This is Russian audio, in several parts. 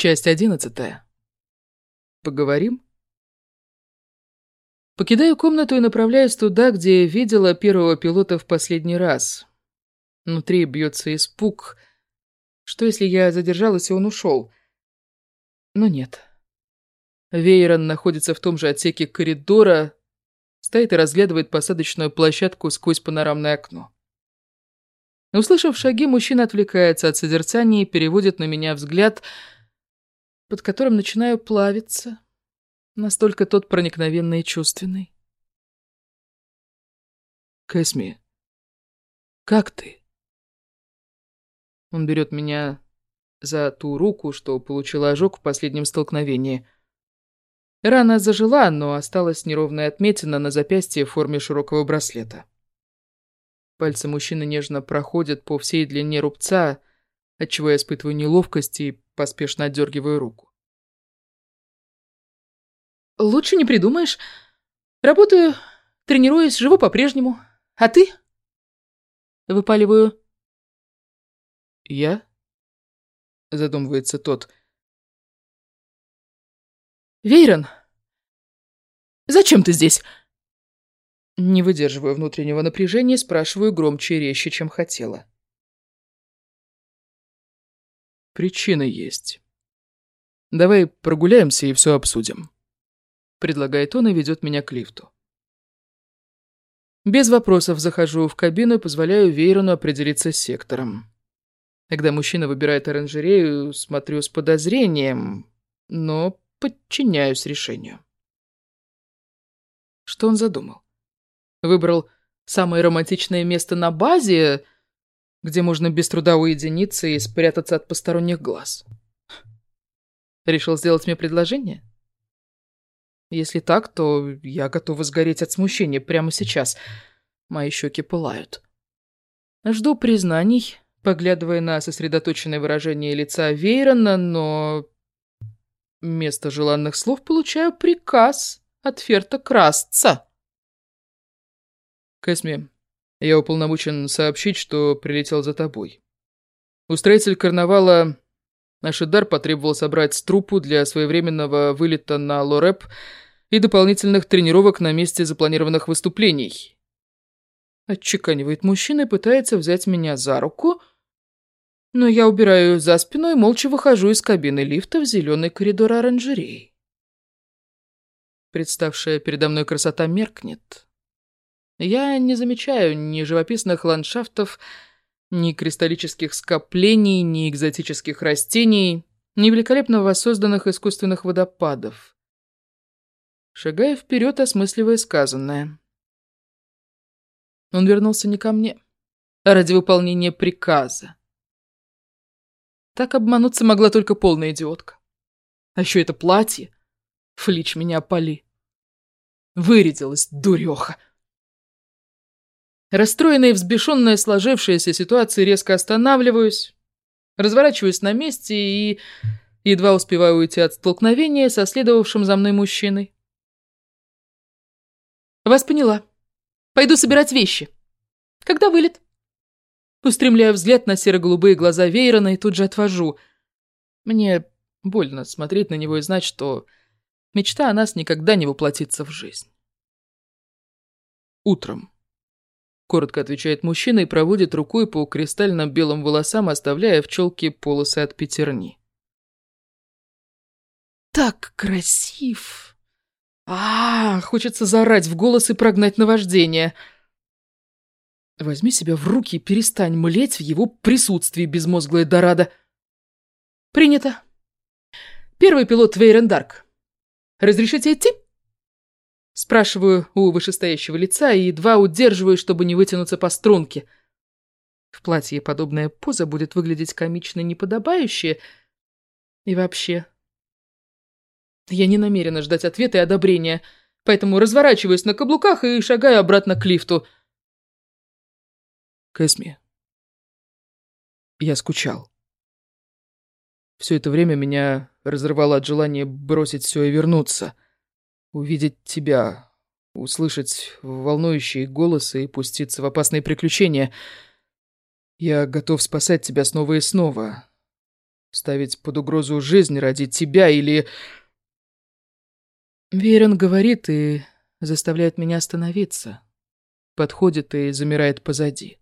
Часть одиннадцатая. Поговорим? Покидаю комнату и направляюсь туда, где видела первого пилота в последний раз. Внутри бьется испуг. Что, если я задержалась, и он ушел? Но нет. Вейрон находится в том же отсеке коридора, стоит и разглядывает посадочную площадку сквозь панорамное окно. Услышав шаги, мужчина отвлекается от созерцания и переводит на меня взгляд, под которым начинаю плавиться. Настолько тот проникновенный и чувственный. Кэсми, как ты? Он берет меня за ту руку, что получила ожог в последнем столкновении. Рана зажила, но осталась неровная отметина на запястье в форме широкого браслета. Пальцы мужчины нежно проходят по всей длине рубца, отчего я испытываю неловкость и поспешно отдергиваю руку. «Лучше не придумаешь. Работаю, тренируюсь, живу по-прежнему. А ты?» Выпаливаю. «Я?» — задумывается тот. «Вейрон, зачем ты здесь?» Не выдерживаю внутреннего напряжения, спрашиваю громче и резче, чем хотела. Причина есть. Давай прогуляемся и все обсудим. Предлагает он и ведет меня к лифту. Без вопросов захожу в кабину и позволяю Вейрону определиться с сектором. Когда мужчина выбирает оранжерею, смотрю с подозрением, но подчиняюсь решению. Что он задумал? Выбрал самое романтичное место на базе, где можно без труда уединиться и спрятаться от посторонних глаз. Решил сделать мне предложение? Если так, то я готова сгореть от смущения прямо сейчас. Мои щеки пылают. Жду признаний, поглядывая на сосредоточенное выражение лица Вейрона, но... Вместо желанных слов получаю приказ от Ферта красться. Кэсми, я уполномочен сообщить, что прилетел за тобой. Устроитель карнавала Ашидар потребовал собрать труппу для своевременного вылета на Лореп и дополнительных тренировок на месте запланированных выступлений. Отчеканивает мужчина и пытается взять меня за руку, но я убираю за спину и молча выхожу из кабины лифта в зеленый коридор оранжереи. Представшая передо мной красота меркнет. Я не замечаю ни живописных ландшафтов, ни кристаллических скоплений, ни экзотических растений, ни великолепно воссозданных искусственных водопадов. Шагая вперед, осмысливая сказанное. Он вернулся не ко мне, а ради выполнения приказа. Так обмануться могла только полная идиотка. А еще это платье. Флич меня опали. Вырядилась, дуреха. Расстроенная и взбешенная сложившаяся ситуация резко останавливаюсь, разворачиваюсь на месте и едва успеваю уйти от столкновения со следовавшим за мной мужчиной. «Вас поняла. Пойду собирать вещи. Когда вылет?» Устремляю взгляд на серо-голубые глаза Вейрона и тут же отвожу. Мне больно смотреть на него и знать, что мечта о нас никогда не воплотится в жизнь. Утром. Коротко отвечает мужчина и проводит рукой по кристально-белым волосам, оставляя в челке полосы от пятерни. «Так красив!» а, -а, -а хочется заорать в голос и прогнать наваждение. Возьми себя в руки и перестань млеть в его присутствии, безмозглая Дорадо. Принято. Первый пилот Вейрендарк. Разрешите идти? Спрашиваю у вышестоящего лица и едва удерживаю, чтобы не вытянуться по струнке. В платье подобная поза будет выглядеть комично неподобающе. И вообще... Я не намерена ждать ответа и одобрения, поэтому разворачиваюсь на каблуках и шагаю обратно к лифту. Кэсми, я скучал. Все это время меня разрывало от желания бросить все и вернуться — увидеть тебя, услышать волнующие голосы и пуститься в опасные приключения. Я готов спасать тебя снова и снова. ставить под угрозу жизнь ради тебя или... Верен говорит и заставляет меня остановиться. Подходит и замирает позади.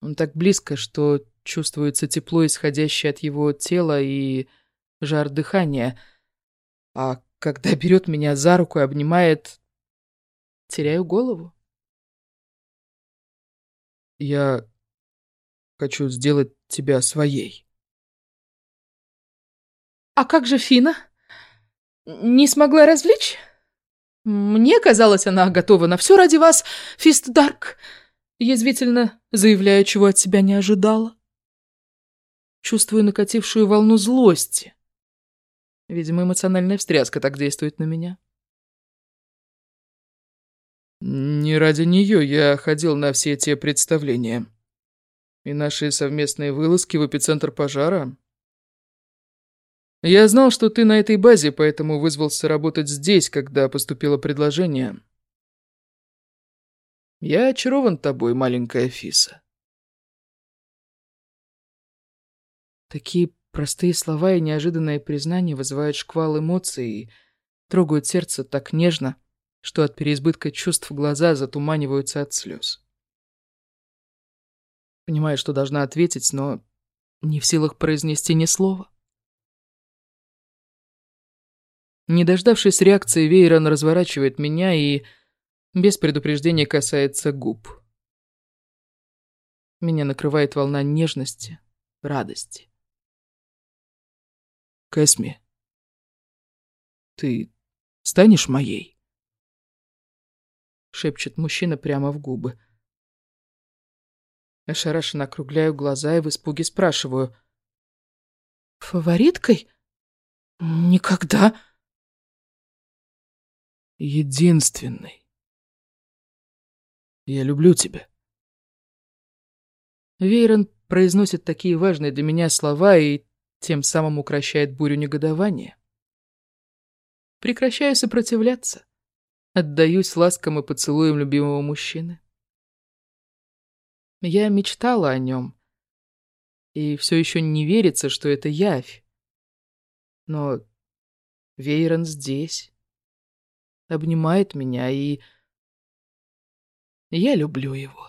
Он так близко, что чувствуется тепло, исходящее от его тела и жар дыхания. А когда берет меня за руку и обнимает, теряю голову. Я хочу сделать тебя своей. А как же Фина? Не смогла развлечь? Мне казалось, она готова на все ради вас, Фист Дарк. Язвительно заявляю, чего от себя не ожидала. Чувствую накатившую волну злости. Видимо, эмоциональная встряска так действует на меня. Не ради нее я ходил на все эти представления. И наши совместные вылазки в эпицентр пожара. Я знал, что ты на этой базе, поэтому вызвался работать здесь, когда поступило предложение. Я очарован тобой, маленькая Фиса. Такие простые слова и неожиданное признание вызывают шквал эмоций и трогают сердце так нежно, что от переизбытка чувств глаза затуманиваются от слез. Понимаю, что должна ответить, но не в силах произнести ни слова. Не дождавшись реакции, Вейрон разворачивает меня и без предупреждения касается губ. Меня накрывает волна нежности, радости. Кэсми, ты станешь моей? Шепчет мужчина прямо в губы. Ошарашенно округляю глаза и в испуге спрашиваю. «Фавориткой? Никогда!» «Единственный. Я люблю тебя». Вейрон произносит такие важные для меня слова и тем самым укращает бурю негодования. Прекращаю сопротивляться. Отдаюсь ласкам и поцелуям любимого мужчины. Я мечтала о нем. И все еще не верится, что это явь. Но Вейрон здесь. Обнимает меня, и... Я люблю его.